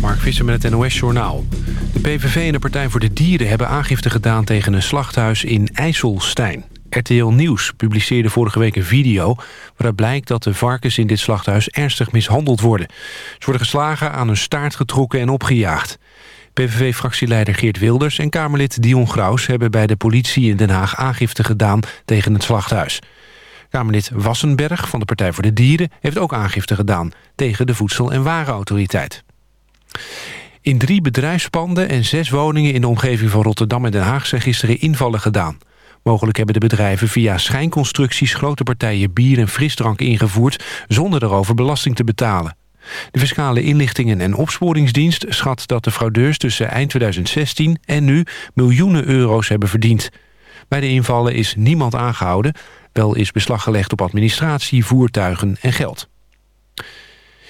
Mark Visser met het NOS-journaal. De PVV en de Partij voor de Dieren hebben aangifte gedaan... tegen een slachthuis in IJsselstein. RTL Nieuws publiceerde vorige week een video... waaruit blijkt dat de varkens in dit slachthuis ernstig mishandeld worden. Ze worden geslagen, aan hun staart getrokken en opgejaagd. PVV-fractieleider Geert Wilders en Kamerlid Dion Graus... hebben bij de politie in Den Haag aangifte gedaan tegen het slachthuis. Kamerlid Wassenberg van de Partij voor de Dieren... heeft ook aangifte gedaan tegen de Voedsel- en Warenautoriteit. In drie bedrijfspanden en zes woningen in de omgeving van Rotterdam en Den Haag... zijn gisteren invallen gedaan. Mogelijk hebben de bedrijven via schijnconstructies... grote partijen bier en frisdrank ingevoerd... zonder erover belasting te betalen. De Fiscale Inlichtingen en Opsporingsdienst schat dat de fraudeurs tussen eind 2016 en nu miljoenen euro's hebben verdiend. Bij de invallen is niemand aangehouden, wel is beslag gelegd op administratie, voertuigen en geld.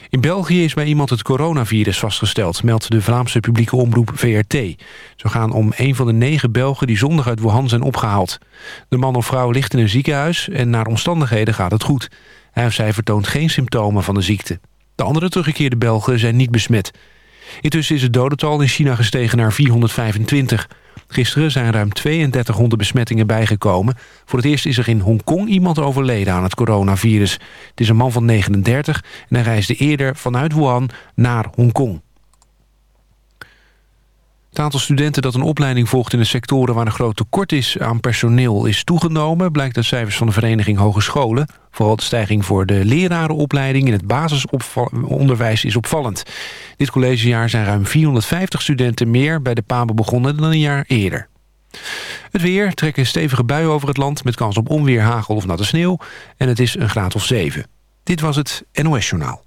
In België is bij iemand het coronavirus vastgesteld... meldt de Vlaamse publieke omroep VRT. Zo gaan om een van de negen Belgen die zondag uit Wuhan zijn opgehaald. De man of vrouw ligt in een ziekenhuis en naar omstandigheden gaat het goed. Hij of zij vertoont geen symptomen van de ziekte. De andere teruggekeerde Belgen zijn niet besmet. Intussen is het dodental in China gestegen naar 425. Gisteren zijn ruim 3200 besmettingen bijgekomen. Voor het eerst is er in Hongkong iemand overleden aan het coronavirus. Het is een man van 39 en hij reisde eerder vanuit Wuhan naar Hongkong. Het aantal studenten dat een opleiding volgt in de sectoren... waar een groot tekort is aan personeel is toegenomen... blijkt uit cijfers van de Vereniging Hogescholen. Vooral de stijging voor de lerarenopleiding... in het basisonderwijs is opvallend. Dit collegejaar zijn ruim 450 studenten meer... bij de PABO begonnen dan een jaar eerder. Het weer trekken stevige buien over het land... met kans op onweer, hagel of natte sneeuw. En het is een graad of 7. Dit was het NOS Journaal.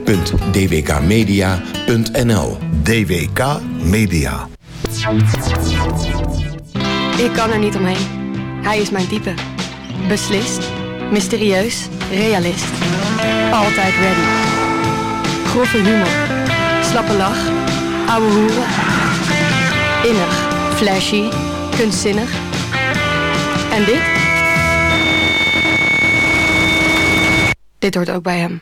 www.dwkmedia.nl DWK Media. Ik kan er niet omheen. Hij is mijn type. Beslist, mysterieus, realist. Altijd ready. Grove humor. Slappe lach. Ouwe hoeren. Innig, flashy, kunstzinnig. En dit? Dit hoort ook bij hem.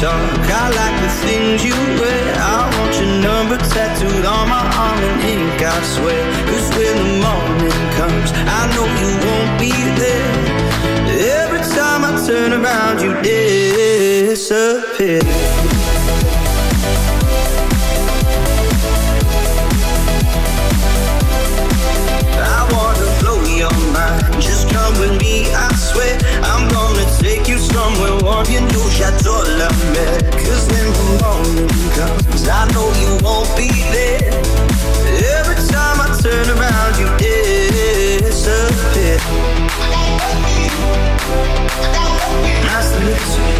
talk. I like the things you wear. I want your number tattooed on my arm in ink, I swear. Cause when the morning comes, I know you won't be there. Every time I turn around, you disappear. I wanna blow your mind. Just come with me, I somewhere warm, you know Chateau La Mer. Cause when the morning comes, I know you won't be there. Every time I turn around, you disappear. Nice to meet you.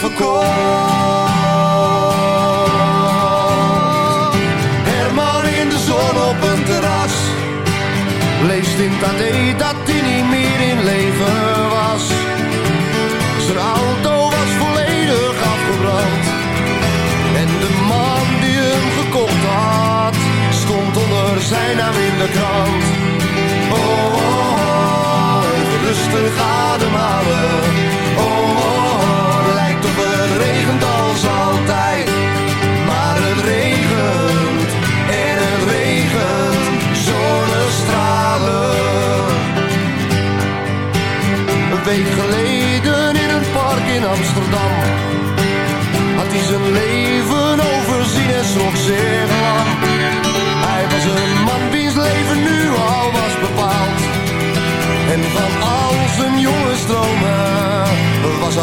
difficult.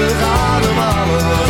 rustig ademhalen.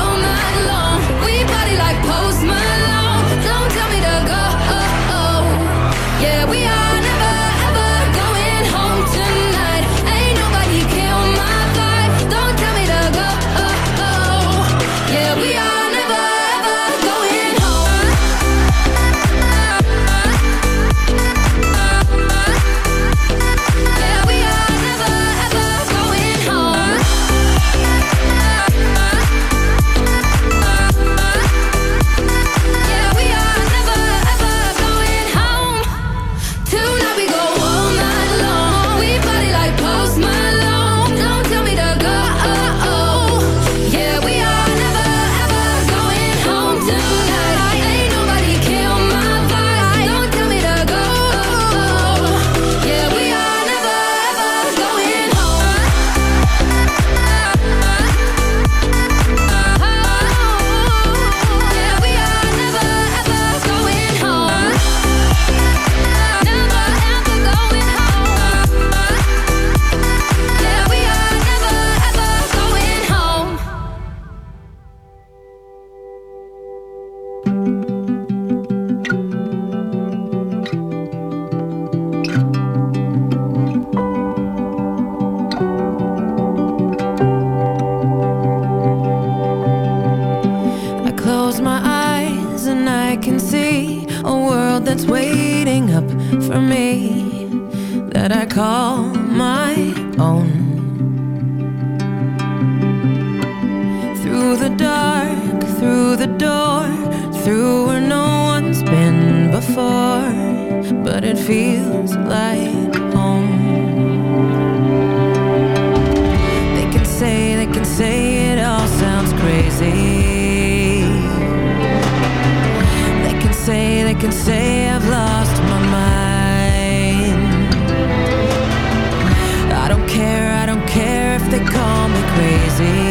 see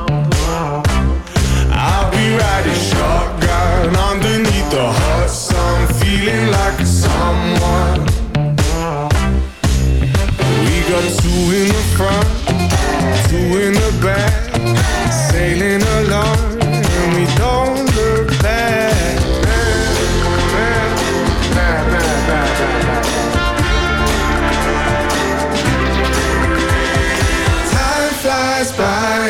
I'll shotgun underneath the hot sun, feeling like someone. We got two in the front, two in the back, sailing along, and we don't look back. Time flies by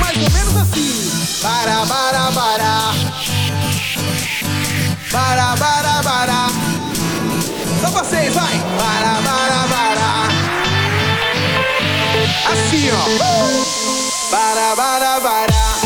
mais ou menos assim. bara bara bara, bara bara bara, Só vocês, vai. bara bara bara, Assim, ó. bara bara bara